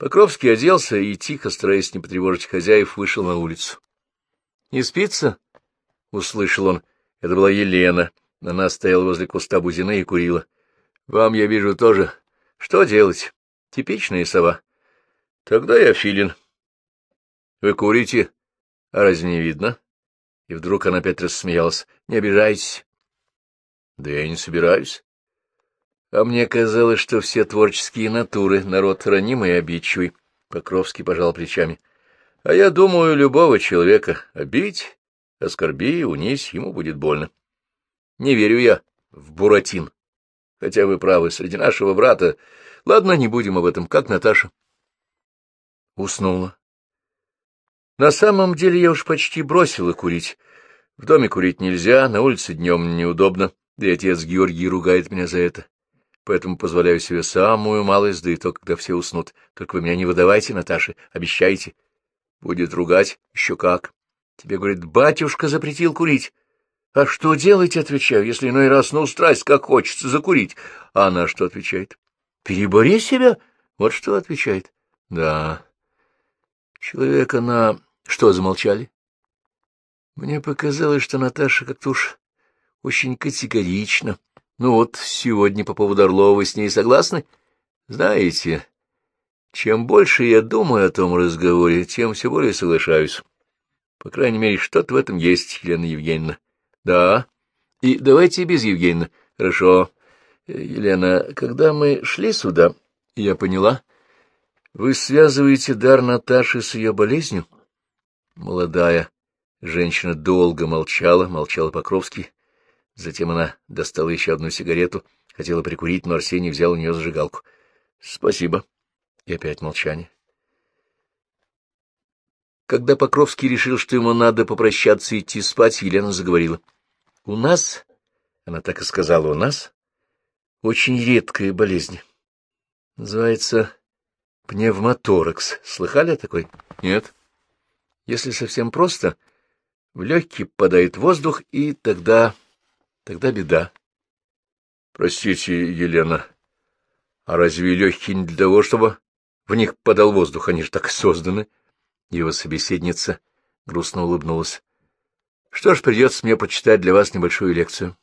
Покровский оделся и, тихо, стараясь не потревожить хозяев, вышел на улицу. — Не спится? — услышал он. Это была Елена. Она стояла возле куста бузины и курила. — Вам, я вижу, тоже. Что делать? Типичная сова. — Тогда я филин. — Вы курите? А разве не видно? И вдруг она опять рассмеялась. — Не обижайтесь. — Да я не собираюсь. А мне казалось, что все творческие натуры — народ ранимый и обидчивый. Покровский пожал плечами. А я думаю, любого человека обидь, оскорби, унись, ему будет больно. Не верю я в Буратин. Хотя вы правы, среди нашего брата... Ладно, не будем об этом. Как Наташа? Уснула. На самом деле я уж почти бросила курить. В доме курить нельзя, на улице днем неудобно, да и отец Георгий ругает меня за это поэтому позволяю себе самую малость, да и то, когда все уснут. Только вы меня не выдавайте, Наташе, обещайте. Будет ругать, еще как. Тебе, говорит, батюшка запретил курить. А что делать, отвечаю, если иной раз, ну, страсть, как хочется, закурить. А она что отвечает? Перебори себя. Вот что отвечает. Да. Человек она... Что, замолчали? Мне показалось, что Наташа как-то уж очень категорично ну вот, сегодня по поводу Орлова с ней согласны? Знаете, чем больше я думаю о том разговоре, тем все более соглашаюсь. По крайней мере, что-то в этом есть, Елена Евгеньевна. Да. И давайте без Евгеньевны. Хорошо. Елена, когда мы шли сюда, я поняла, вы связываете дар Наташи с ее болезнью? Молодая женщина долго молчала, молчала Покровский. Затем она достала еще одну сигарету, хотела прикурить, но Арсений взял у нее зажигалку. — Спасибо. И опять молчание. Когда Покровский решил, что ему надо попрощаться и идти спать, Елена заговорила. — У нас, — она так и сказала, — у нас очень редкая болезнь. Называется пневмоторакс. Слыхали о такой? — Нет. Если совсем просто, в легкий попадает воздух, и тогда Тогда беда. Простите, Елена, а разве легкие не для того, чтобы в них подал воздух? Они же так созданы. Его собеседница грустно улыбнулась. Что ж, придется мне прочитать для вас небольшую лекцию.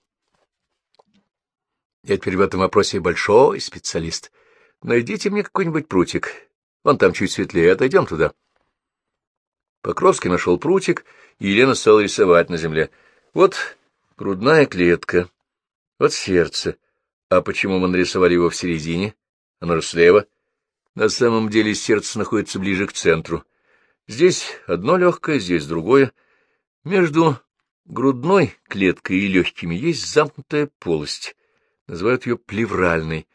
Я теперь в этом вопросе большой специалист. Найдите мне какой-нибудь прутик. Вон там чуть светлее, отойдем туда. Покровский нашел прутик, и Елена стала рисовать на земле. Вот Грудная клетка. Вот сердце. А почему мы нарисовали его в середине? Оно же слева. На самом деле сердце находится ближе к центру. Здесь одно легкое, здесь другое. Между грудной клеткой и легкими есть замкнутая полость. Называют ее плевральной.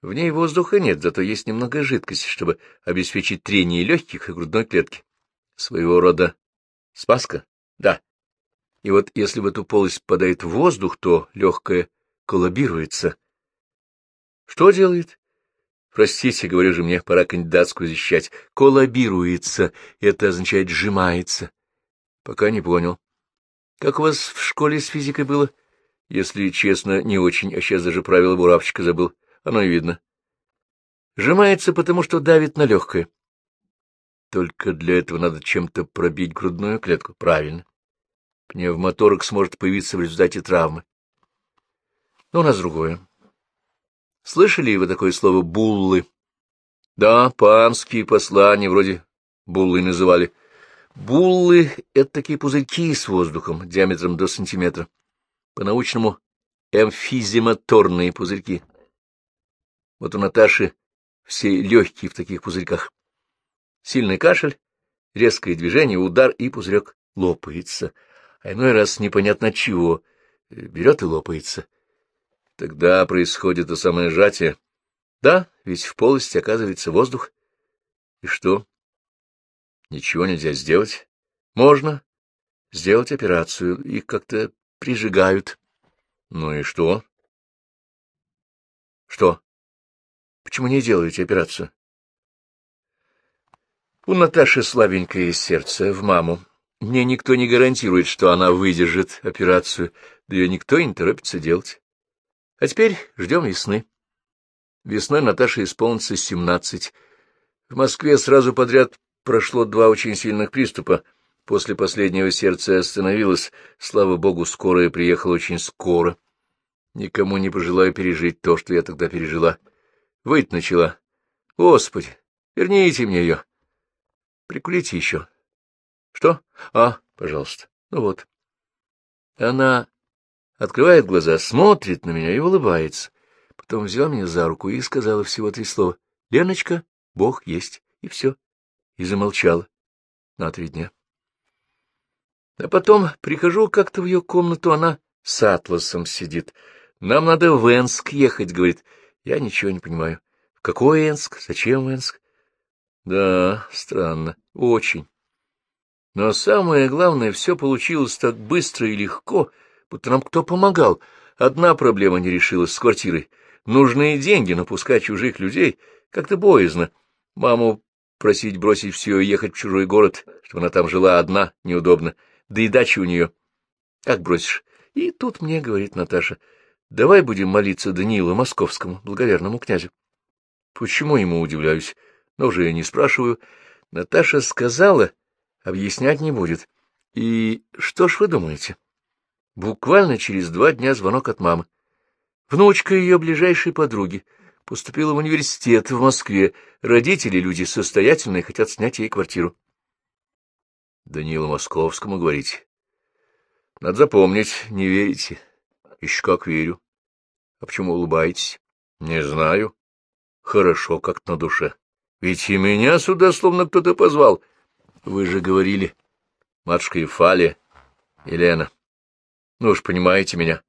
В ней воздуха нет, зато есть немного жидкости, чтобы обеспечить трение легких и грудной клетки. Своего рода спаска? Да. И вот если в эту полость попадает воздух, то легкое коллабируется. Что делает? Простите, говорю же, мне пора кандидатскую защищать. Коллабируется. Это означает сжимается. Пока не понял. Как у вас в школе с физикой было? Если честно, не очень, а сейчас даже правила буравчика забыл. Оно и видно. Сжимается, потому что давит на легкое. Только для этого надо чем-то пробить грудную клетку. Правильно. Пневмоторакс сможет появиться в результате травмы. Но у нас другое. Слышали вы такое слово «буллы»? Да, панские послания вроде «буллы» называли. Буллы — это такие пузырьки с воздухом диаметром до сантиметра. По-научному эмфизематорные пузырьки. Вот у Наташи все легкие в таких пузырьках. Сильный кашель, резкое движение, удар, и пузырек лопается а иной раз непонятно чего, берет и лопается. Тогда происходит то самое сжатие. Да, ведь в полости оказывается воздух. И что? Ничего нельзя сделать? Можно сделать операцию, их как-то прижигают. Ну и что? Что? Почему не делаете операцию? У Наташи слабенькое сердце в маму. Мне никто не гарантирует, что она выдержит операцию, да ее никто и не торопится делать. А теперь ждем весны. Весной Наташе исполнится семнадцать. В Москве сразу подряд прошло два очень сильных приступа. После последнего сердце остановилось. Слава богу, скорая приехала очень скоро. Никому не пожелаю пережить то, что я тогда пережила. Выть начала. Господи, верните мне ее. Прикурите еще. Что? А, пожалуйста. Ну вот. Она открывает глаза, смотрит на меня и улыбается. Потом взяла меня за руку и сказала всего три слова. Леночка, Бог есть. И все. И замолчала на три дня. А потом прихожу как-то в ее комнату, она с атласом сидит. Нам надо в Энск ехать, говорит. Я ничего не понимаю. В какой Энск? Зачем Энск? Да, странно. Очень. Но самое главное, все получилось так быстро и легко, будто нам кто помогал. Одна проблема не решилась с квартирой. Нужные деньги, но пускать чужих людей как-то боязно. Маму просить бросить все и ехать в чужой город, чтобы она там жила одна, неудобно. Да и дача у нее. Как бросишь? И тут мне говорит Наташа, давай будем молиться Даниилу Московскому, благоверному князю. Почему ему удивляюсь? Но уже я не спрашиваю. Наташа сказала, объяснять не будет. И что ж вы думаете? Буквально через два дня звонок от мамы. Внучка ее ближайшей подруги поступила в университет в Москве. Родители, люди состоятельные, хотят снять ей квартиру. Данилу Московскому говорите. Надо запомнить, не верите. Еще как верю. А почему улыбаетесь? Не знаю. Хорошо, как на душе. Ведь и меня сюда словно кто-то позвал. Вы же говорили, матушка Ефалия, Елена. Ну уж понимаете меня.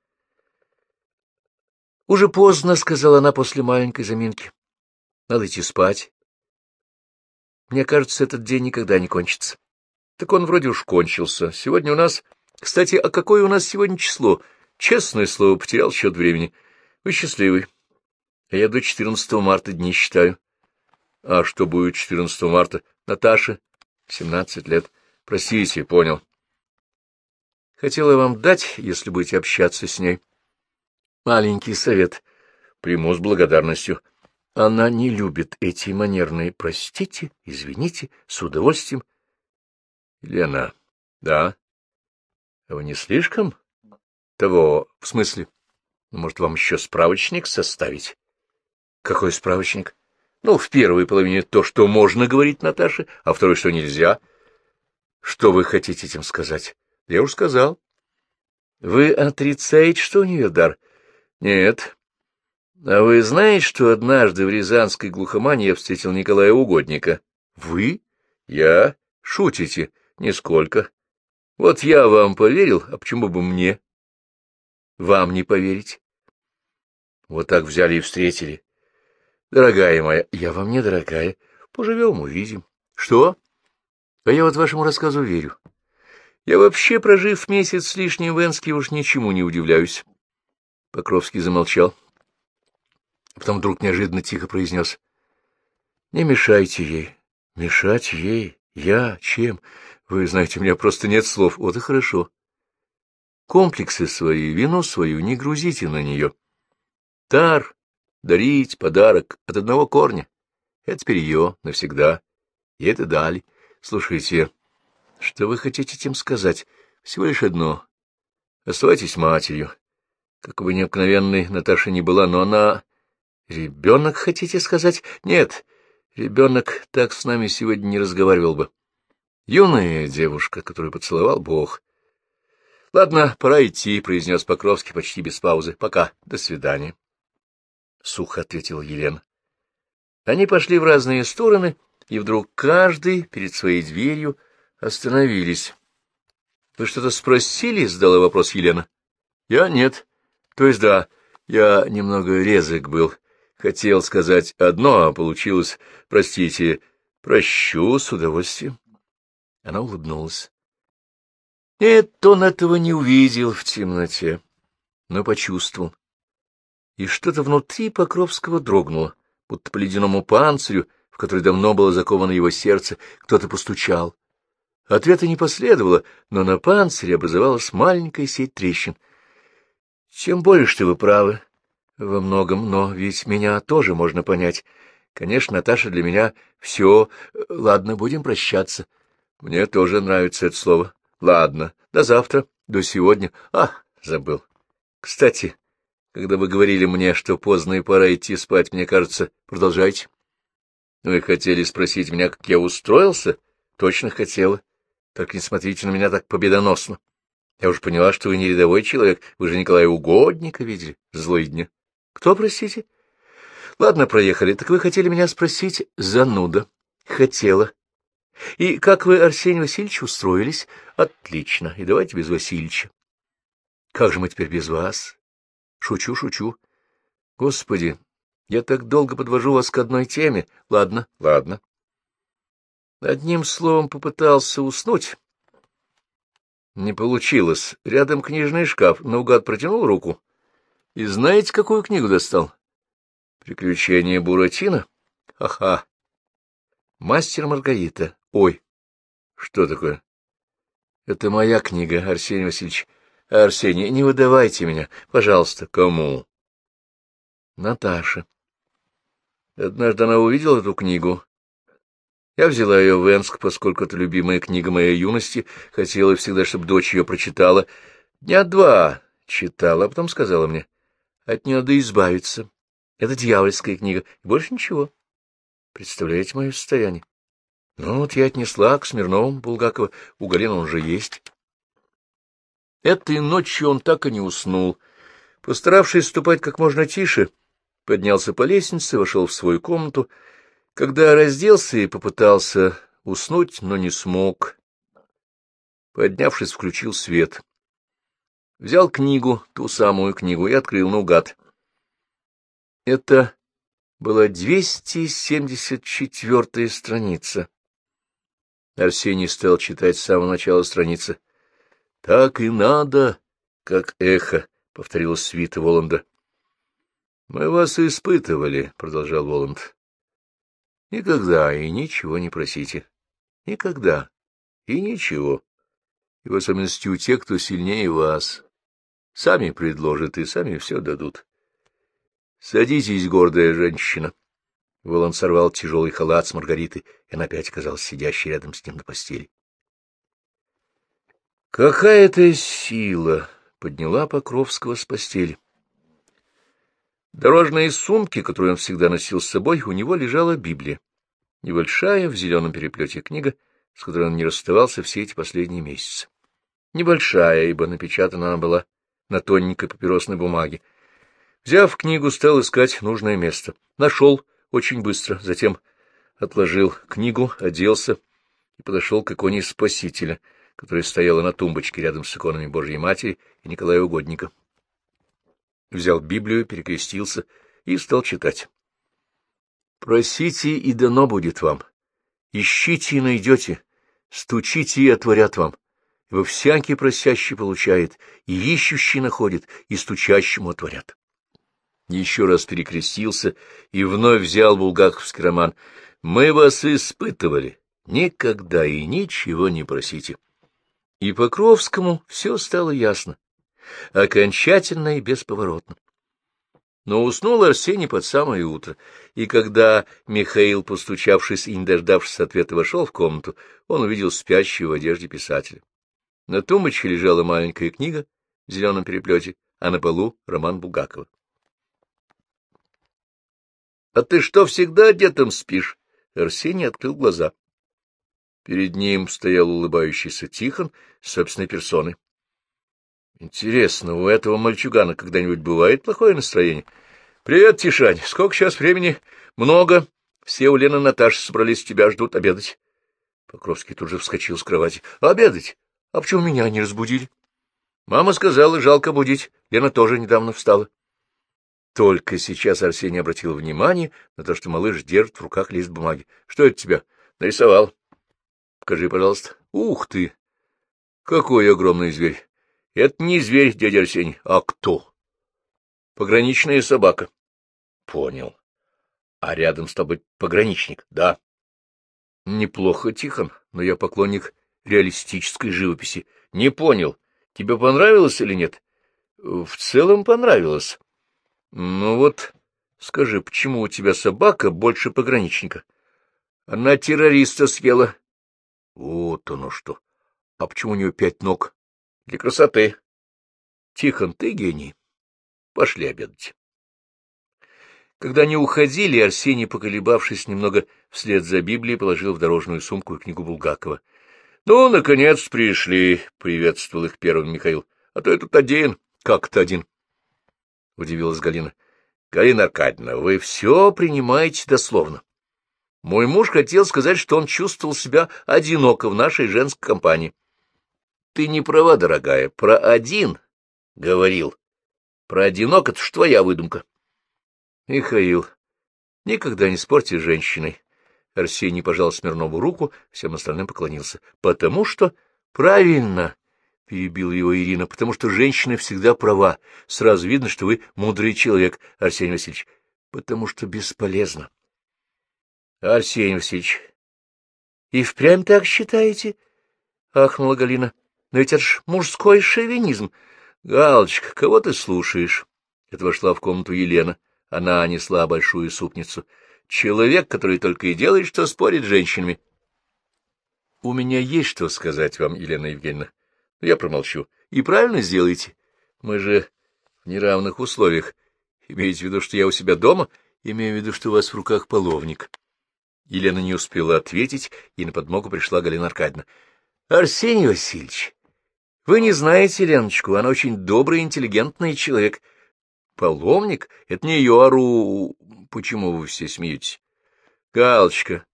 Уже поздно, — сказала она после маленькой заминки. Надо идти спать. Мне кажется, этот день никогда не кончится. Так он вроде уж кончился. Сегодня у нас... Кстати, а какое у нас сегодня число? Честное слово, потерял счет времени. Вы счастливый. А я до 14 марта дни считаю. А что будет 14 марта? Наташа, семнадцать лет. Простите, понял. Хотела вам дать, если будете общаться с ней. Маленький совет. Приму с благодарностью. Она не любит эти манерные «простите», «извините», «с удовольствием». Лена, да? А вы не слишком? Того, в смысле? Может, вам еще справочник составить? Какой справочник? Ну, в первой половине то, что можно говорить Наташе, а второй, что нельзя. Что вы хотите этим сказать? Я уж сказал. Вы отрицаете, что у нее дар? Нет. А вы знаете, что однажды в Рязанской глухомане я встретил Николая Угодника? Вы? Я? Шутите? Нисколько. Вот я вам поверил, а почему бы мне? Вам не поверить? Вот так взяли и встретили. Дорогая моя, я вам не дорогая. Поживем, увидим. Что? А я вот вашему рассказу верю. Я вообще, прожив месяц с лишним в Энске, уж ничему не удивляюсь. Покровский замолчал. Потом вдруг неожиданно тихо произнес. — Не мешайте ей. Мешать ей? Я? Чем? Вы знаете, у меня просто нет слов. Вот и хорошо. Комплексы свои, вину свою не грузите на нее. Тар дарить подарок от одного корня. Это теперь ее навсегда. И это дали. Слушайте, что вы хотите этим сказать? Всего лишь одно. Оставайтесь матерью. Как бы необыкновенной Наташа не была, но она... Ребенок, хотите сказать? Нет, ребенок так с нами сегодня не разговаривал бы. Юная девушка, которую поцеловал Бог. — Ладно, пора идти, — произнес Покровский почти без паузы. — Пока. До свидания. — сухо ответила Елена. Они пошли в разные стороны, и вдруг каждый перед своей дверью остановились. — Вы что-то спросили? — задала вопрос Елена. — Я нет. То есть да, я немного резок был. Хотел сказать одно, а получилось, простите, прощу с удовольствием. Она улыбнулась. Нет, он этого не увидел в темноте, но почувствовал и что-то внутри Покровского дрогнуло, будто по ледяному панцирю, в который давно было заковано его сердце, кто-то постучал. Ответа не последовало, но на панцире образовалась маленькая сеть трещин. — Чем более, что вы правы во многом, но ведь меня тоже можно понять. Конечно, Наташа для меня все. Ладно, будем прощаться. Мне тоже нравится это слово. Ладно, до завтра, до сегодня. А, забыл. Кстати, когда вы говорили мне, что поздно и пора идти спать, мне кажется, продолжайте. Вы хотели спросить меня, как я устроился? Точно хотела. Только не смотрите на меня так победоносно. Я уж поняла, что вы не рядовой человек. Вы же Николая Угодника видели. Злой дня. Кто, простите? Ладно, проехали. Так вы хотели меня спросить? Зануда. Хотела. И как вы, Арсений Васильевич, устроились? Отлично. И давайте без Васильевича. Как же мы теперь без вас? Шучу, шучу. Господи, я так долго подвожу вас к одной теме. Ладно, ладно. Одним словом попытался уснуть. Не получилось. Рядом книжный шкаф. Наугад протянул руку. И знаете, какую книгу достал? Приключения Буратино? Ха-ха. Мастер Маргарита. Ой, что такое? Это моя книга, Арсений Васильевич. Арсений, не выдавайте меня, пожалуйста. Кому? Наташа. Однажды она увидела эту книгу. Я взяла ее в Энск, поскольку это любимая книга моей юности, хотела всегда, чтобы дочь ее прочитала. Дня два читала, а потом сказала мне, от нее надо избавиться. Это дьявольская книга, больше ничего. Представляете мое состояние? Ну вот я отнесла к Смирновым Булгакова, у Галина он же есть. Этой ночью он так и не уснул. Постаравшись ступать как можно тише, поднялся по лестнице, вошел в свою комнату. Когда разделся и попытался уснуть, но не смог. Поднявшись, включил свет. Взял книгу, ту самую книгу, и открыл наугад. Это была 274-я страница. Арсений стал читать с самого начала страницы. — Так и надо, как эхо, — повторила свита Воланда. — Мы вас испытывали, — продолжал Воланд. — Никогда и ничего не просите. Никогда и ничего. И в особенности у тех, кто сильнее вас. Сами предложат и сами все дадут. Садитесь, гордая женщина. Волан сорвал тяжелый халат с Маргариты, и она опять оказалась сидящей рядом с ним на постели. Какая-то сила подняла Покровского с постели. Дорожные сумки, которые он всегда носил с собой, у него лежала Библия. Небольшая, в зеленом переплете книга, с которой он не расставался все эти последние месяцы. Небольшая, ибо напечатана она была на тоненькой папиросной бумаге. Взяв книгу, стал искать нужное место. Нашел очень быстро, затем отложил книгу, оделся и подошел к иконе Спасителя, которая стояла на тумбочке рядом с иконами Божьей Матери и Николая Угодника. Взял Библию, перекрестился и стал читать. «Просите, и дано будет вам. Ищите и найдете. Стучите, и отворят вам. Ибо всякий просящий получает, и ищущий находит, и стучащему отворят» еще раз перекрестился и вновь взял булгаковский роман. «Мы вас испытывали. Никогда и ничего не просите». И Покровскому все стало ясно, окончательно и бесповоротно. Но уснул Арсений под самое утро, и когда Михаил, постучавшись и не дождавшись ответа, вошел в комнату, он увидел спящего в одежде писателя. На тумбочке лежала маленькая книга в зеленом переплете, а на полу — роман Булгакова. — А ты что, всегда одетым спишь? Арсений открыл глаза. Перед ним стоял улыбающийся Тихон собственной персоной. — Интересно, у этого мальчугана когда-нибудь бывает плохое настроение? — Привет, Тишань. Сколько сейчас времени? — Много. Все у Лены Наташи собрались, тебя ждут обедать. Покровский тут же вскочил с кровати. — Обедать? А почему меня не разбудили? Мама сказала, жалко будить. Лена тоже недавно встала. Только сейчас Арсений обратил внимание на то, что малыш держит в руках лист бумаги. — Что это тебя? — Нарисовал. — Покажи, пожалуйста. — Ух ты! Какой огромный зверь! Это не зверь, дядя Арсений, а кто? — Пограничная собака. — Понял. А рядом с тобой пограничник, да? — Неплохо, Тихон, но я поклонник реалистической живописи. Не понял, тебе понравилось или нет? — В целом понравилось. Ну вот, Скажи, почему у тебя собака больше пограничника? Она террориста съела. Вот оно что. А почему у нее пять ног? Для красоты. Тихон, ты гений. Пошли обедать. Когда они уходили, Арсений, поколебавшись немного вслед за Библией, положил в дорожную сумку книгу Булгакова. — Ну, наконец пришли, — приветствовал их первым Михаил. — А то я тут один. — Как то один? — удивилась Галина. — Галина Аркадьевна, вы все принимаете дословно. Мой муж хотел сказать, что он чувствовал себя одиноко в нашей женской компании. — Ты не права, дорогая, про один, — говорил. Про одинок — это ж твоя выдумка. — Михаил, никогда не спорьте с женщиной. Арсений пожал Смирнову руку, всем остальным поклонился. — Потому что... — Правильно, — перебил его Ирина, — потому что женщина всегда права. Сразу видно, что вы мудрый человек, Арсений Васильевич. Потому что бесполезно. — Арсений Васильевич, и впрямь так считаете? — ахнула Галина. — Но ведь это ж мужской шовинизм. — Галочка, кого ты слушаешь? Это вошла в комнату Елена. Она несла большую супницу. Человек, который только и делает, что спорит с женщинами. — У меня есть что сказать вам, Елена Евгеньевна. Но я промолчу. И правильно сделаете. Мы же в неравных условиях. Имеете в виду, что я у себя дома? Имею в виду, что у вас в руках половник. Елена не успела ответить, и на подмогу пришла Галина Аркадьевна. — Арсений Васильевич, вы не знаете Леночку, она очень добрый, интеллигентный человек. Половник — это не ее ору... Почему вы все смеетесь? Галочка,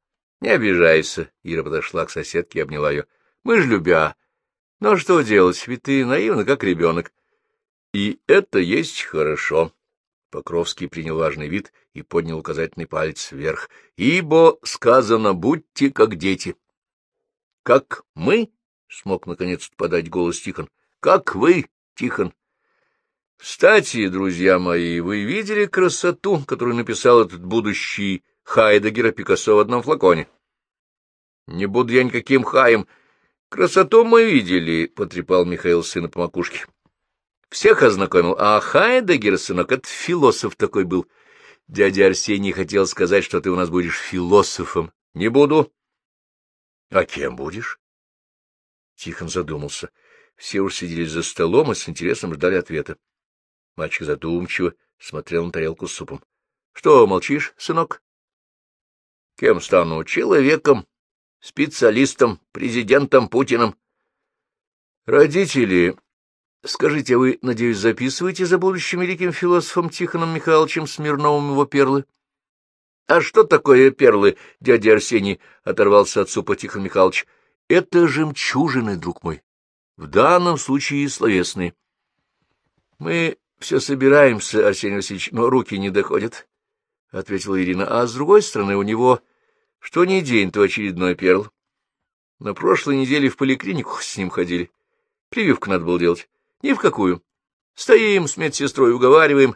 не обижайся. Ира подошла к соседке и обняла ее. Мы ж любя. Но что делать, ведь ты наивна, как ребенок. И это есть хорошо. Покровский принял важный вид и поднял указательный палец вверх. Ибо сказано, будьте как дети. Как мы, смог наконец подать голос Тихон, как вы, Тихон. Кстати, друзья мои, вы видели красоту, которую написал этот будущий Хайдегер Пикассо в одном флаконе? Не буду я никаким хаем. Красоту мы видели, — потрепал Михаил сына по макушке. Всех ознакомил, а Хайдегер, сынок, это философ такой был. Дядя Арсений хотел сказать, что ты у нас будешь философом. Не буду. А кем будешь? Тихон задумался. Все уж сидели за столом и с интересом ждали ответа. Мальчик задумчиво смотрел на тарелку с супом. — Что, молчишь, сынок? — Кем стану? Человеком, специалистом, президентом Путиным. — Родители, скажите, вы, надеюсь, записываете за будущим великим философом Тихоном Михайловичем Смирновым его перлы? — А что такое перлы, дядя Арсений? — оторвался от супа Тихон Михайлович. — Это жемчужины, друг мой. В данном случае словесные. Мы все собираемся, Арсений Васильевич, но руки не доходят, — ответила Ирина. — А с другой стороны, у него что ни день, то очередной перл. На прошлой неделе в поликлинику с ним ходили. Прививку надо было делать. Ни в какую. Стоим с медсестрой, уговариваем.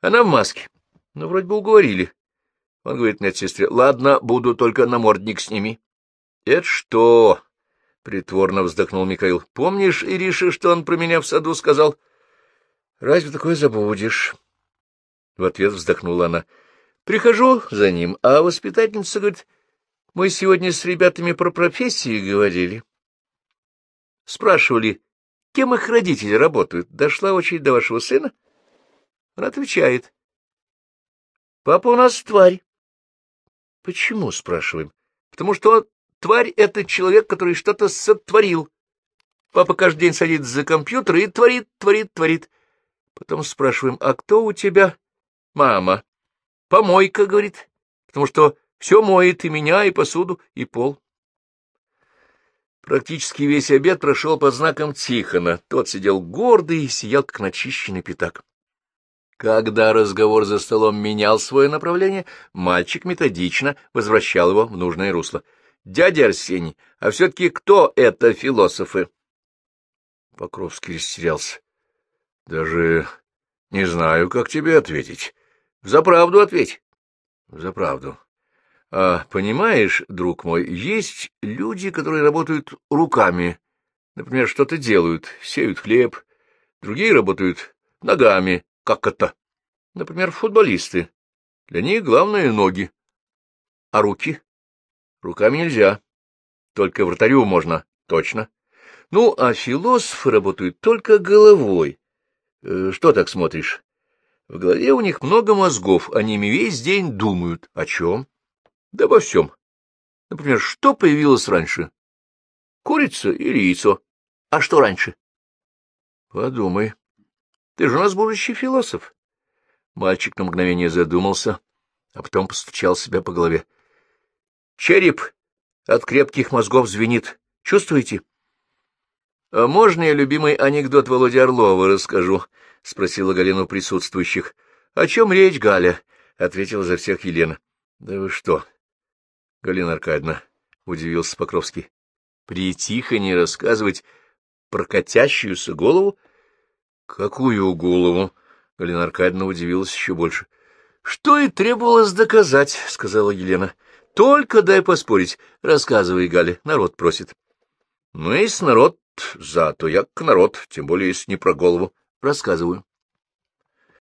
Она в маске. Ну, вроде бы уговорили. Он говорит медсестре, ладно, буду только намордник сними. — Это что? — притворно вздохнул Михаил. — Помнишь, Ириша, что он про меня в саду сказал? —— Разве такое забудешь? В ответ вздохнула она. — Прихожу за ним, а воспитательница говорит, мы сегодня с ребятами про профессии говорили. Спрашивали, кем их родители работают. Дошла очередь до вашего сына? Он отвечает. — Папа у нас тварь. — Почему, спрашиваем? — Потому что тварь — это человек, который что-то сотворил. Папа каждый день садится за компьютер и творит, творит, творит. Потом спрашиваем, а кто у тебя? Мама. Помойка, говорит, потому что все моет и меня, и посуду, и пол. Практически весь обед прошел под знаком Тихона. Тот сидел гордый и сиял, как начищенный пятак. Когда разговор за столом менял свое направление, мальчик методично возвращал его в нужное русло. — Дядя Арсений, а все-таки кто это философы? Покровский растерялся. Даже не знаю, как тебе ответить. За правду ответь. За правду. А понимаешь, друг мой, есть люди, которые работают руками. Например, что-то делают, сеют хлеб. Другие работают ногами. Как это? Например, футболисты. Для них главное — ноги. А руки? Руками нельзя. Только вратарю можно, точно. Ну, а философы работают только головой. Э, что так смотришь? В голове у них много мозгов, они ими весь день думают. О чем? Да обо всем. Например, что появилось раньше? Курица или яйцо? А что раньше? Подумай. Ты же у нас будущий философ. Мальчик на мгновение задумался, а потом постучал себя по голове. Череп от крепких мозгов звенит. Чувствуете? — А можно я любимый анекдот Володи Орлова расскажу? — спросила Галина у присутствующих. — О чем речь, Галя? — ответила за всех Елена. — Да вы что? — Галина Аркадьевна, — удивился Покровский. — При Тихоне рассказывать про катящуюся голову? — Какую голову? — Галина Аркадьевна удивилась еще больше. — Что и требовалось доказать, — сказала Елена. — Только дай поспорить. Рассказывай, Галя, народ просит. — Ну, если народ за, то я к народ, тем более, если не про голову. Рассказываю.